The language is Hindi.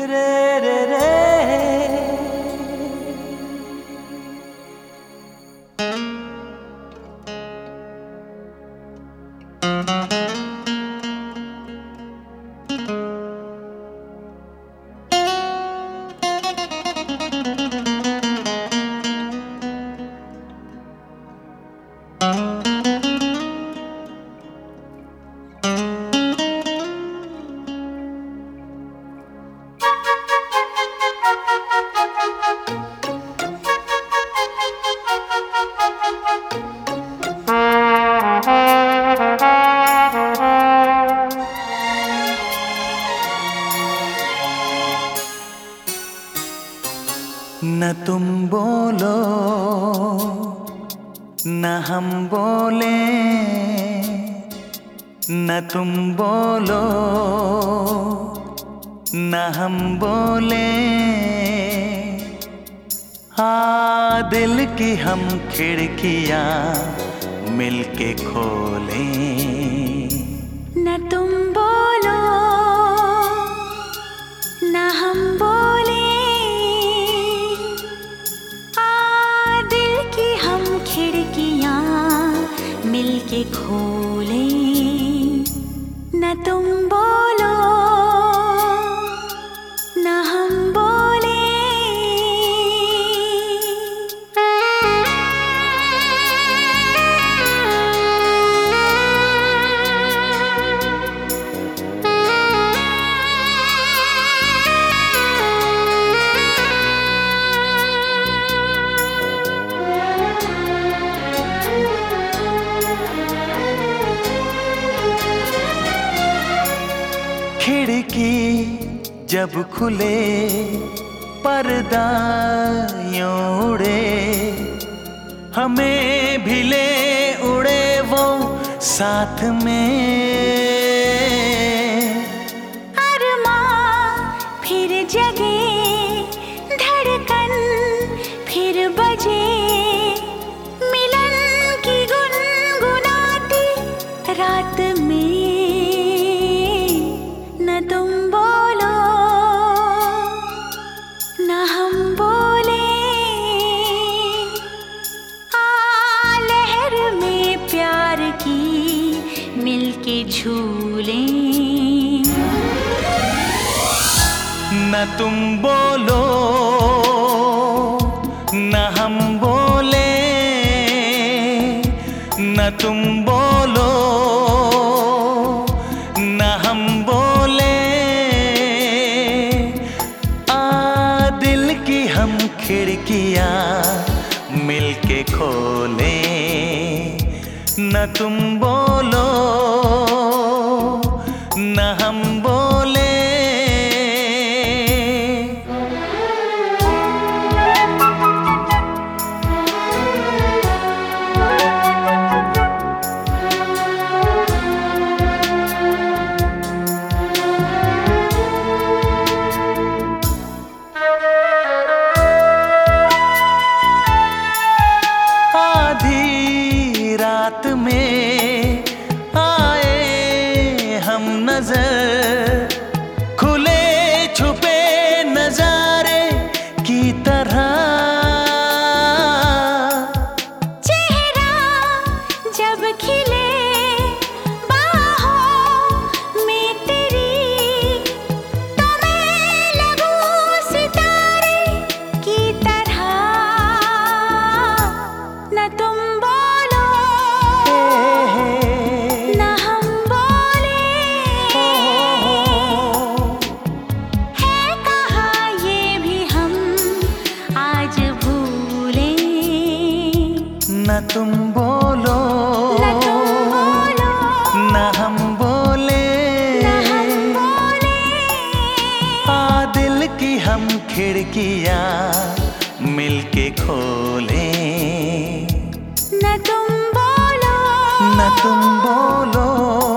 Today. न तुम बोलो न हम बोले, न तुम बोलो, न हम बोले। आ दिल की हम खिड़कियाँ मिलके खोलें। न तुम बोलो, न हम बोले। Remember जब खुले पर्दा उड़े हमें भी ले उड़े वो साथ में। न तुम बोलो, न हम बोले, न तुम बोलो, न हम बोले। आ दिल की हम खिड़कियाँ मिलके खोले, न तुम बोलो में बोलो। ना बोलो। ना हम बोले। ना आ दिल की हम खिड़कियाँ मिलके खोले। न तुम बोलो। न तुम बोलो।